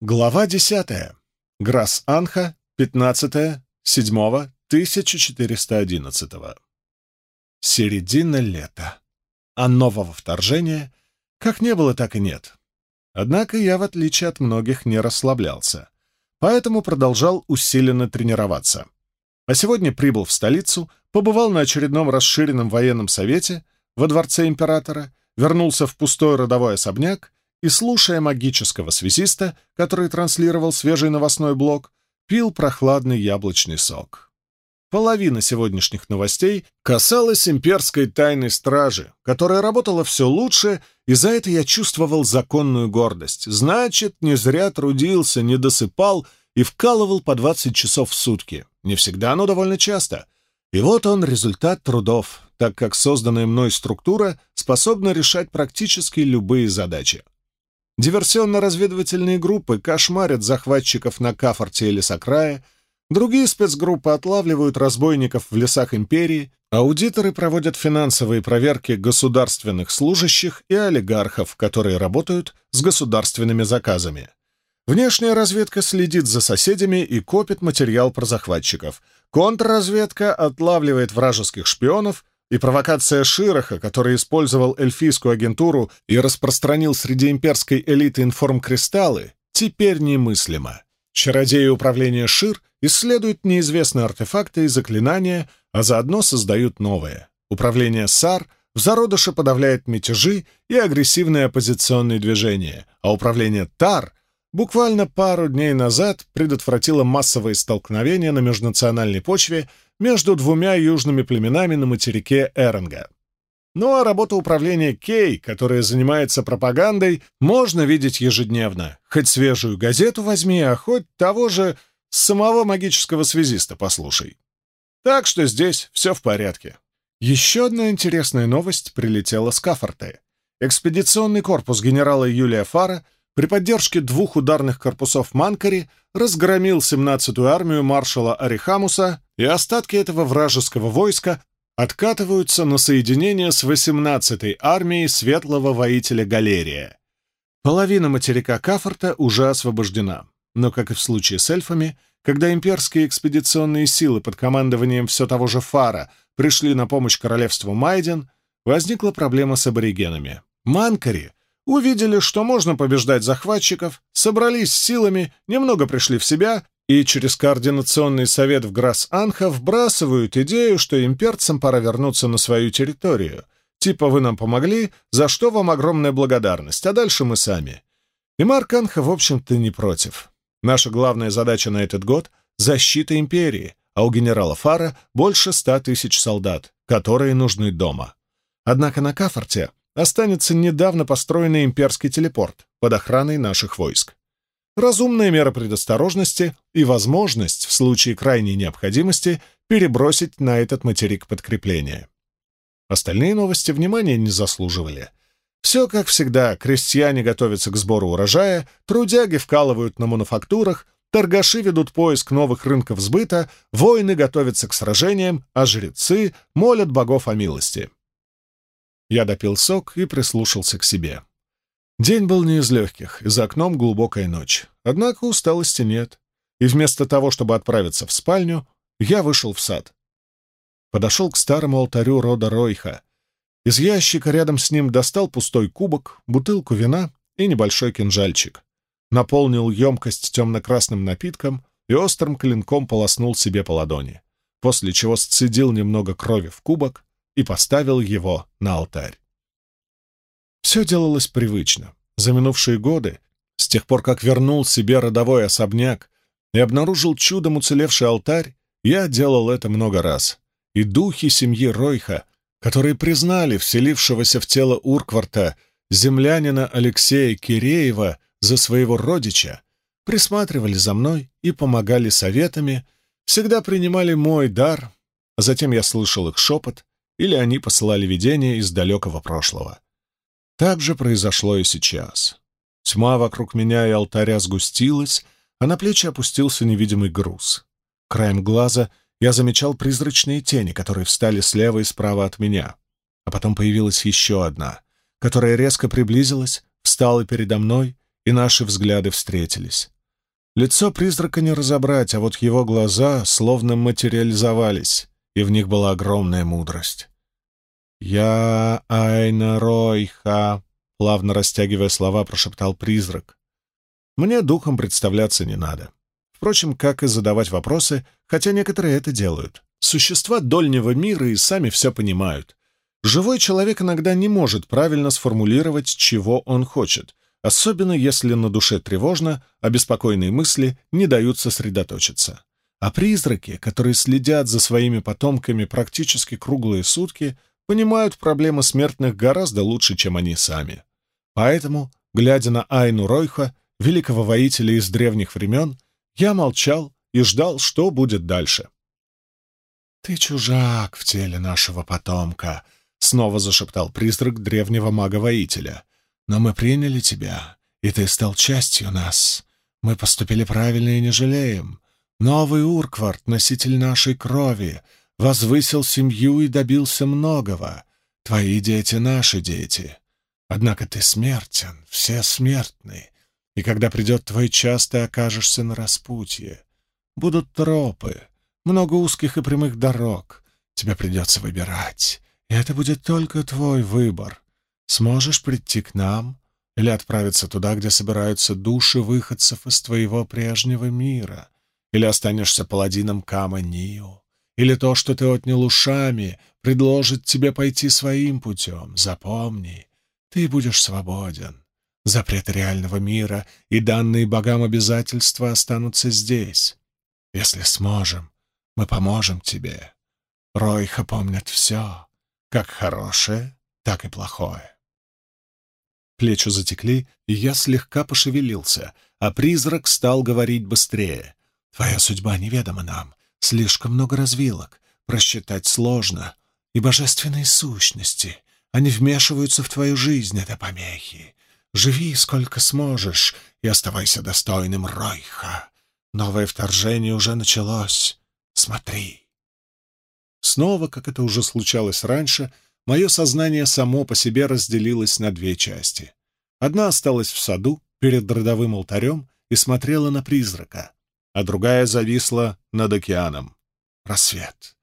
Глава 10. Грас-Анха, 15.07.1411. Середина лета. А нового вторжения как не было, так и нет. Однако я, в отличие от многих, не расслаблялся, поэтому продолжал усиленно тренироваться. А сегодня прибыл в столицу, побывал на очередном расширенном военном совете во дворце императора, вернулся в пустой родовой особняк и, слушая магического связиста, который транслировал свежий новостной блок, пил прохладный яблочный сок. Половина сегодняшних новостей касалась имперской тайной стражи, которая работала все лучше, и за это я чувствовал законную гордость. Значит, не зря трудился, не досыпал и вкалывал по 20 часов в сутки. Не всегда, но довольно часто. И вот он результат трудов, так как созданная мной структура способна решать практически любые задачи. Диверсионно-разведывательные группы кошмарят захватчиков на Кафорте или Сакрае, другие спецгруппы отлавливают разбойников в лесах империи, аудиторы проводят финансовые проверки государственных служащих и олигархов, которые работают с государственными заказами. Внешняя разведка следит за соседями и копит материал про захватчиков. Контрразведка отлавливает вражеских шпионов и провокация Широха, который использовал эльфийскую агентуру и распространил среди имперской элиты информкристаллы, теперь немыслима. Чародеи управления Шир исследуют неизвестные артефакты и заклинания, а заодно создают новые. Управление САР в зародыше подавляет мятежи и агрессивные оппозиционные движения, а управление ТАР буквально пару дней назад предотвратило массовые столкновения на межнациональной почве между двумя южными племенами на материке Эренга. Ну а работа управления Кей, которая занимается пропагандой, можно видеть ежедневно. Хоть свежую газету возьми, а хоть того же самого магического связиста послушай. Так что здесь все в порядке. Еще одна интересная новость прилетела с Кафорты. Экспедиционный корпус генерала Юлия Фара при поддержке двух ударных корпусов Манкари разгромил 17-ю армию маршала Арихамуса и остатки этого вражеского войска откатываются на соединение с 18-й армией светлого воителя Галерия. Половина материка Кафорта уже освобождена, но, как и в случае с эльфами, когда имперские экспедиционные силы под командованием все того же Фара пришли на помощь королевству Майден, возникла проблема с аборигенами. Манкари увидели, что можно побеждать захватчиков, собрались силами, немного пришли в себя и через Координационный совет в Грасс-Анха вбрасывают идею, что имперцам пора вернуться на свою территорию. Типа вы нам помогли, за что вам огромная благодарность, а дальше мы сами. И Марк Анха, в общем-то, не против. Наша главная задача на этот год — защита империи, а у генерала Фара больше ста тысяч солдат, которые нужны дома. Однако на Кафорте останется недавно построенный имперский телепорт под охраной наших войск разумная мера предосторожности и возможность в случае крайней необходимости перебросить на этот материк подкрепление. Остальные новости внимания не заслуживали. Все как всегда, крестьяне готовятся к сбору урожая, трудяги вкалывают на мануфактурах, торгаши ведут поиск новых рынков сбыта, воины готовятся к сражениям, а жрецы молят богов о милости. Я допил сок и прислушался к себе. День был не из легких, и за окном глубокая ночь. Однако усталости нет, и вместо того, чтобы отправиться в спальню, я вышел в сад. Подошел к старому алтарю рода Ройха. Из ящика рядом с ним достал пустой кубок, бутылку вина и небольшой кинжальчик. Наполнил емкость темно-красным напитком и острым клинком полоснул себе по ладони, после чего сцедил немного крови в кубок и поставил его на алтарь. Все делалось привычно. За минувшие годы, с тех пор, как вернул себе родовой особняк и обнаружил чудом уцелевший алтарь, я делал это много раз. И духи семьи Ройха, которые признали вселившегося в тело Уркварта землянина Алексея Киреева за своего родича, присматривали за мной и помогали советами, всегда принимали мой дар, а затем я слышал их шепот, или они посылали видения из далекого прошлого. Так же произошло и сейчас. Тьма вокруг меня и алтаря сгустилась, а на плечи опустился невидимый груз. Краем глаза я замечал призрачные тени, которые встали слева и справа от меня. А потом появилась еще одна, которая резко приблизилась, встала передо мной и наши взгляды встретились. Лицо призрака не разобрать, а вот его глаза словно материализовались, и в них была огромная мудрость. «Я Айна Ройха», — плавно растягивая слова, прошептал призрак. «Мне духом представляться не надо. Впрочем, как и задавать вопросы, хотя некоторые это делают. Существа дольнего мира и сами все понимают. Живой человек иногда не может правильно сформулировать, чего он хочет, особенно если на душе тревожно, а беспокойные мысли не дают сосредоточиться. А призраки, которые следят за своими потомками практически круглые сутки, понимают проблемы смертных гораздо лучше, чем они сами. Поэтому, глядя на Айну Ройха, великого воителя из древних времен, я молчал и ждал, что будет дальше. «Ты чужак в теле нашего потомка», — снова зашептал призрак древнего мага-воителя. «Но мы приняли тебя, и ты стал частью нас. Мы поступили правильно и не жалеем. Новый Урквард, носитель нашей крови, возвысил семью и добился многого. Твои дети — наши дети. Однако ты смертен, все смертны, и когда придет твой час, ты окажешься на распутье. Будут тропы, много узких и прямых дорог. Тебе придется выбирать, и это будет только твой выбор. Сможешь прийти к нам или отправиться туда, где собираются души выходцев из твоего прежнего мира, или останешься паладином Кама-Нио, или то, что ты отнял ушами, предложит тебе пойти своим путем. Запомни, ты будешь свободен. Запреты реального мира и данные богам обязательства останутся здесь. Если сможем, мы поможем тебе. Ройха помнят все, как хорошее, так и плохое. Плечи затекли, и я слегка пошевелился, а призрак стал говорить быстрее. «Твоя судьба неведома нам. Слишком много развилок. Просчитать сложно. И божественные сущности. Они вмешиваются в твою жизнь, это помехи. Живи сколько сможешь и оставайся достойным Ройха. Новое вторжение уже началось. Смотри. Снова, как это уже случалось раньше, мое сознание само по себе разделилось на две части. Одна осталась в саду, перед родовым алтарем, и смотрела на призрака, а другая зависла над океаном. Рассвет.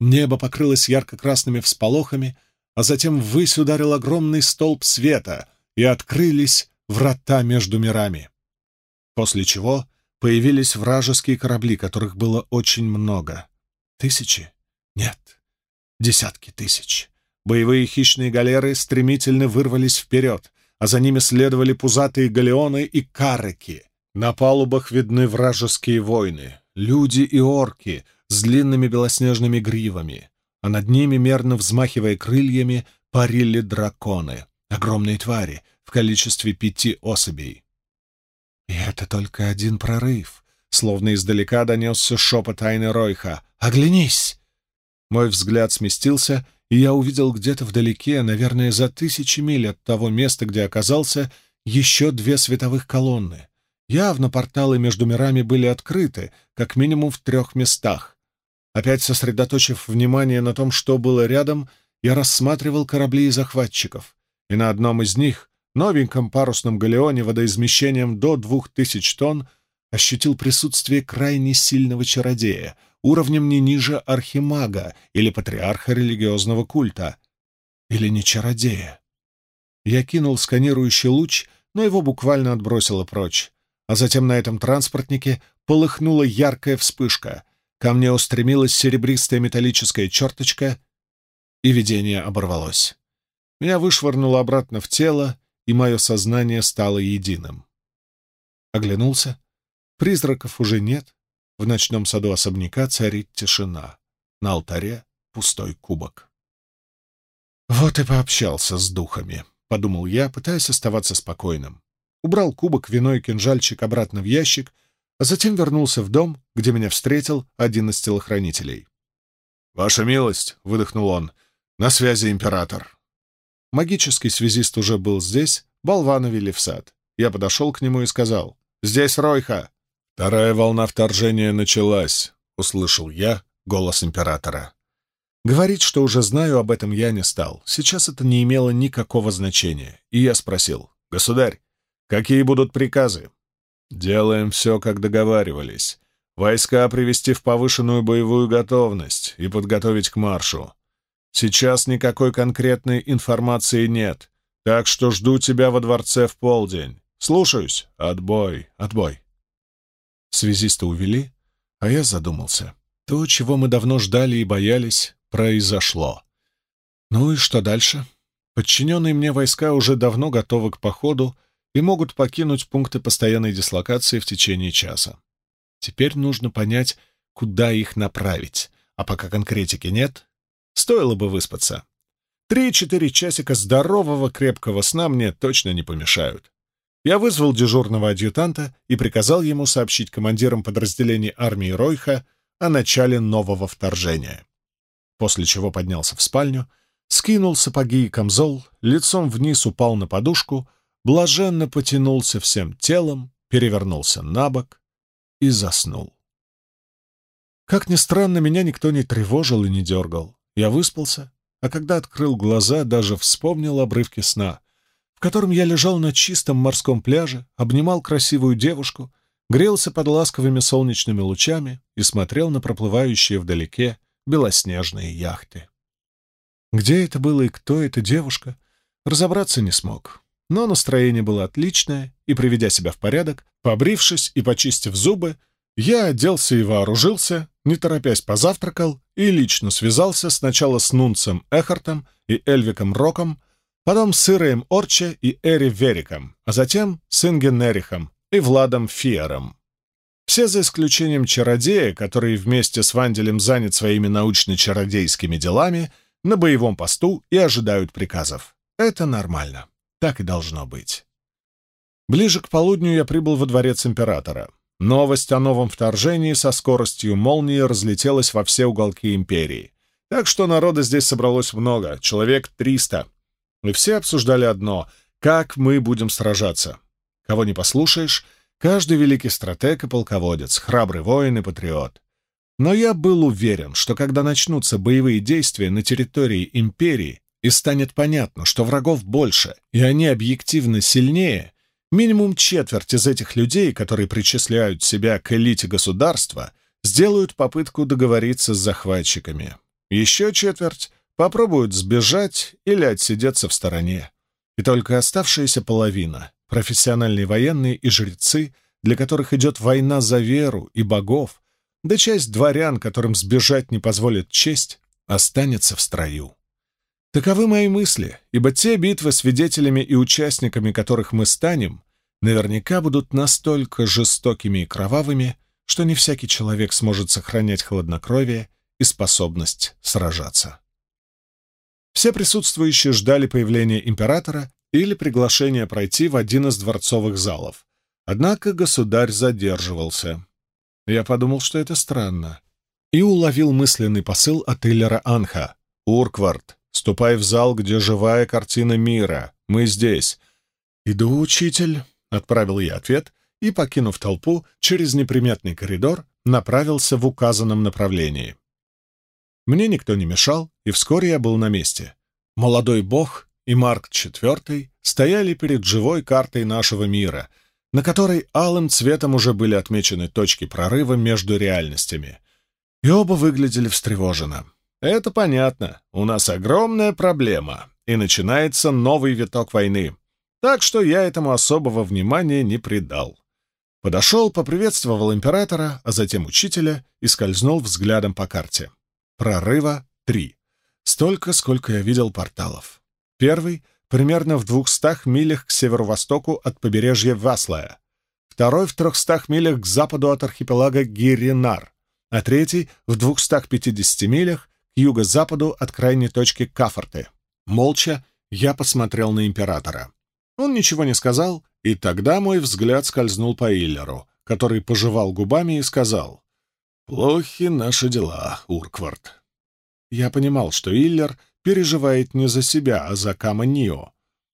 Небо покрылось ярко-красными всполохами, а затем ввысь ударил огромный столб света — и открылись врата между мирами. После чего появились вражеские корабли, которых было очень много. Тысячи? Нет, десятки тысяч. Боевые хищные галеры стремительно вырвались вперед, а за ними следовали пузатые галеоны и кареки. На палубах видны вражеские войны, люди и орки с длинными белоснежными гривами, а над ними, мерно взмахивая крыльями, парили драконы. Огромные твари в количестве пяти особей. И это только один прорыв. Словно издалека донесся шепот Айны Ройха. «Оглянись!» Мой взгляд сместился, и я увидел где-то вдалеке, наверное, за тысячи миль от того места, где оказался, еще две световых колонны. Явно порталы между мирами были открыты, как минимум в трех местах. Опять сосредоточив внимание на том, что было рядом, я рассматривал корабли и захватчиков и на одном из них, новеньком парусном галеоне водоизмещением до двух тысяч тонн, ощутил присутствие крайне сильного чародея, уровнем не ниже архимага или патриарха религиозного культа. Или не чародея. Я кинул сканирующий луч, но его буквально отбросило прочь. А затем на этом транспортнике полыхнула яркая вспышка. Ко мне устремилась серебристая металлическая черточка, и видение оборвалось. Меня вышвырнуло обратно в тело, и мое сознание стало единым. Оглянулся. Призраков уже нет. В ночном саду особняка царит тишина. На алтаре пустой кубок. «Вот и пообщался с духами», — подумал я, пытаясь оставаться спокойным. Убрал кубок, вино и кинжальчик обратно в ящик, а затем вернулся в дом, где меня встретил один из телохранителей. «Ваша милость», — выдохнул он, — «на связи император». Магический связист уже был здесь, болвана вели в сад. Я подошел к нему и сказал, «Здесь Ройха!» «Вторая волна вторжения началась», — услышал я голос императора. Говорить, что уже знаю об этом, я не стал. Сейчас это не имело никакого значения. И я спросил, «Государь, Какие будут приказы?» «Делаем все, как договаривались. Войска привести в повышенную боевую готовность и подготовить к маршу. Сейчас никакой конкретной информации нет, так что жду тебя во дворце в полдень. Слушаюсь. Отбой, отбой». Связиста увели, а я задумался. То, чего мы давно ждали и боялись, произошло. Ну и что дальше? Подчиненные мне войска уже давно готовы к походу и могут покинуть пункты постоянной дислокации в течение часа. Теперь нужно понять, куда их направить, а пока конкретики нет, стоило бы выспаться. Три-четыре часика здорового крепкого сна мне точно не помешают. Я вызвал дежурного адъютанта и приказал ему сообщить командирам подразделений армии Ройха о начале нового вторжения. После чего поднялся в спальню, скинул сапоги и камзол, лицом вниз упал на подушку, блаженно потянулся всем телом, перевернулся на бок и заснул. Как ни странно, меня никто не тревожил и не дергал. Я выспался, а когда открыл глаза, даже вспомнил обрывки сна, в котором я лежал на чистом морском пляже, обнимал красивую девушку, грелся под ласковыми солнечными лучами и смотрел на проплывающие вдалеке белоснежные яхты. Где это было и кто эта девушка, разобраться не смог. Но настроение было отличное, и, приведя себя в порядок, побрившись и почистив зубы, я оделся и вооружился, не торопясь позавтракал и лично связался сначала с Нунцем Эхартом и Эльвиком Роком, потом с Иреем Орче и Эри Вериком, а затем с Инген Эрихом и Владом Фиером. Все за исключением чародея, который вместе с Ванделем занят своими научно-чародейскими делами — на боевом посту и ожидают приказов. Это нормально. Так и должно быть. Ближе к полудню я прибыл во дворец императора. Новость о новом вторжении со скоростью молнии разлетелась во все уголки империи. Так что народа здесь собралось много, человек триста. И все обсуждали одно — как мы будем сражаться. Кого не послушаешь, каждый великий стратег и полководец, храбрый воин и патриот. Но я был уверен, что когда начнутся боевые действия на территории империи и станет понятно, что врагов больше, и они объективно сильнее, минимум четверть из этих людей, которые причисляют себя к элите государства, сделают попытку договориться с захватчиками. Еще четверть попробуют сбежать или отсидеться в стороне. И только оставшаяся половина — профессиональные военные и жрецы, для которых идет война за веру и богов, да часть дворян, которым сбежать не позволит честь, останется в строю. Таковы мои мысли, ибо те битвы, свидетелями и участниками которых мы станем, наверняка будут настолько жестокими и кровавыми, что не всякий человек сможет сохранять хладнокровие и способность сражаться. Все присутствующие ждали появления императора или приглашения пройти в один из дворцовых залов. Однако государь задерживался. Я подумал, что это странно. И уловил мысленный посыл от Иллера Анха. «Урквард, ступай в зал, где живая картина мира. Мы здесь». «Иду, учитель», — отправил я ответ, и, покинув толпу, через неприметный коридор направился в указанном направлении. Мне никто не мешал, и вскоре я был на месте. Молодой бог и Марк IV стояли перед живой картой нашего мира — на которой алым цветом уже были отмечены точки прорыва между реальностями. И оба выглядели встревоженно. Это понятно, у нас огромная проблема, и начинается новый виток войны. Так что я этому особого внимания не придал. Подошел, поприветствовал императора, а затем учителя и скользнул взглядом по карте. Прорыва — три. Столько, сколько я видел порталов. Первый — примерно в двухстах милях к северо-востоку от побережья Васлая, второй в трехстах милях к западу от архипелага Гиринар, а третий в 250 милях к юго-западу от крайней точки Кафорты. Молча я посмотрел на императора. Он ничего не сказал, и тогда мой взгляд скользнул по Иллеру, который пожевал губами и сказал «Плохи наши дела, Урквард». Я понимал, что Иллер переживает не за себя, а за Кама Нио.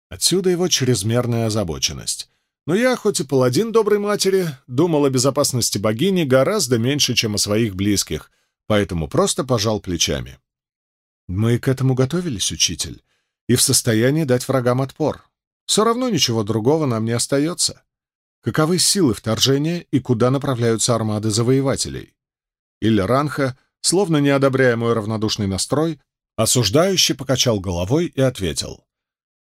Отсюда его чрезмерная озабоченность. Но я, хоть и паладин доброй матери, думал о безопасности богини гораздо меньше, чем о своих близких, поэтому просто пожал плечами. Мы к этому готовились, учитель, и в состоянии дать врагам отпор. Все равно ничего другого нам не остается. Каковы силы вторжения и куда направляются армады завоевателей? Или Ранха, словно не одобряя мой равнодушный настрой, осуждающе покачал головой и ответил.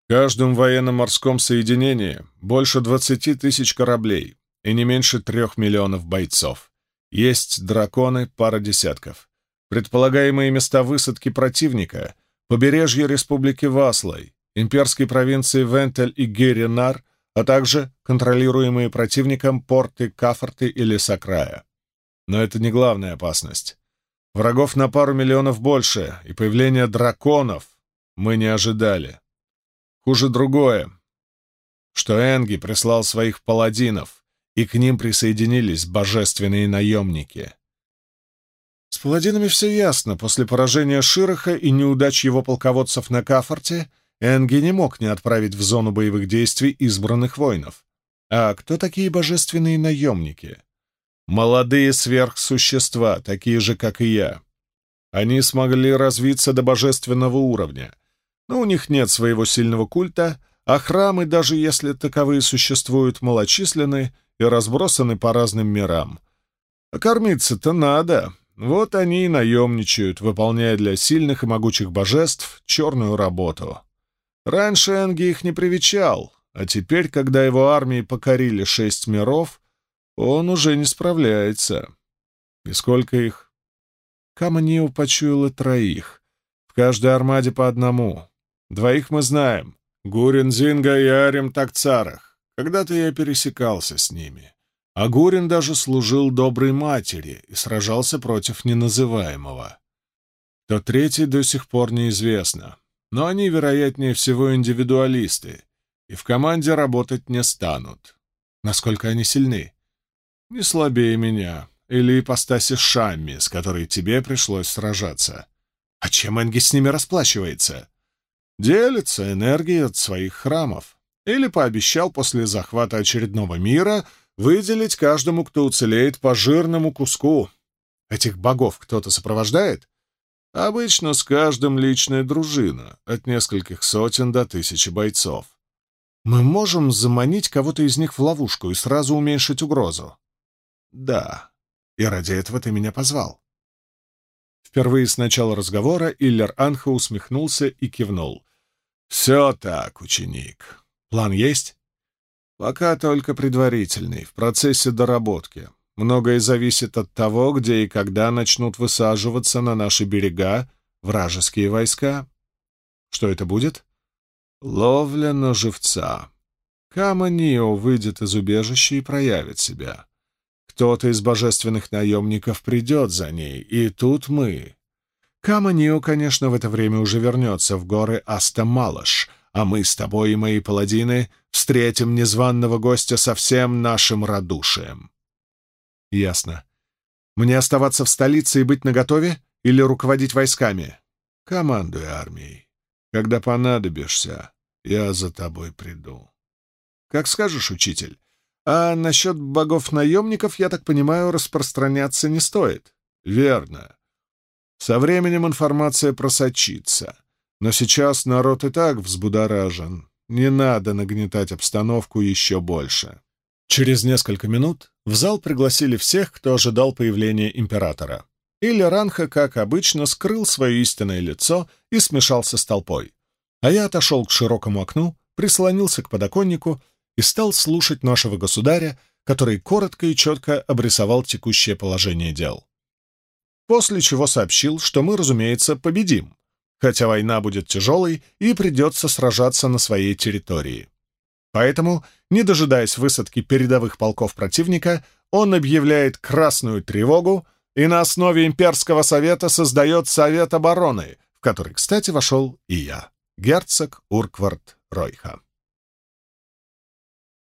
Каждом военно-морском соединении больше двадцати тысяч кораблей и не меньше трех миллионов бойцов. Есть драконы, пара десятков. Предполагаемые места высадки противника — побережье Республики Васлой, имперской провинции Вентель и Геринар, а также контролируемые противником порты Кафорты и Лесокрая. Но это не главная опасность. Врагов на пару миллионов больше, и появление драконов мы не ожидали. Хуже другое, что Энги прислал своих паладинов, и к ним присоединились божественные наемники. С паладинами все ясно. После поражения Широха и неудач его полководцев на Кафорте Энги не мог не отправить в зону боевых действий избранных воинов. А кто такие божественные наемники? Молодые сверхсущества, такие же, как и я. Они смогли развиться до божественного уровня, но у них нет своего сильного культа, а храмы, даже если таковые существуют, малочисленны и разбросаны по разным мирам. А кормиться-то надо, вот они и наемничают, выполняя для сильных и могучих божеств черную работу. Раньше Энги их не привечал, а теперь, когда его армии покорили шесть миров, он уже не справляется. И сколько их? Каманио почуяла троих. В каждой армаде по одному. Двоих мы знаем. Гурин Зинга и Арим Такцарах. Когда-то я пересекался с ними. А Гурин даже служил доброй матери и сражался против неназываемого. То третий до сих пор неизвестно, но они, вероятнее всего, индивидуалисты, и в команде работать не станут. Насколько они сильны? Не слабее меня, или ипостаси Шамми, с которой тебе пришлось сражаться. А чем Энги с ними расплачивается? Делится энергией от своих храмов. Или пообещал после захвата очередного мира — выделить каждому, кто уцелеет, по жирному куску. Этих богов кто-то сопровождает? Обычно с каждым личная дружина, от нескольких сотен до тысячи бойцов. Мы можем заманить кого-то из них в ловушку и сразу уменьшить угрозу. Да, и ради этого ты меня позвал. Впервые с начала разговора Иллер Анха усмехнулся и кивнул. «Все так, ученик. План есть?» Пока только предварительный, в процессе доработки. Многое зависит от того, где и когда начнут высаживаться на наши берега вражеские войска. Что это будет? Ловля на живца. Каманио выйдет из убежища и проявит себя. Кто-то из божественных наемников придет за ней, и тут мы. Каманио, конечно, в это время уже вернется в горы Астамалаш — а мы с тобой и мои паладины встретим незваного гостя со всем нашим радушием. Ясно. Мне оставаться в столице и быть наготове или руководить войсками? Командуй армией. Когда понадобишься, я за тобой приду. Как скажешь, учитель. А насчет богов-наемников, я так понимаю, распространяться не стоит. Верно. Со временем информация просочится. Но сейчас народ и так взбудоражен. Не надо нагнетать обстановку еще больше. Через несколько минут в зал пригласили всех, кто ожидал появления императора. Или Ранха, как обычно, скрыл свое истинное лицо и смешался с толпой. А я отошел к широкому окну, прислонился к подоконнику и стал слушать нашего государя, который коротко и четко обрисовал текущее положение дел. После чего сообщил, что мы, разумеется, победим, хотя война будет тяжелой и придется сражаться на своей территории. Поэтому, не дожидаясь высадки передовых полков противника, он объявляет красную тревогу и на основе имперского совета создает Совет обороны, в который, кстати, вошел и я, герцог Урквард Ройха.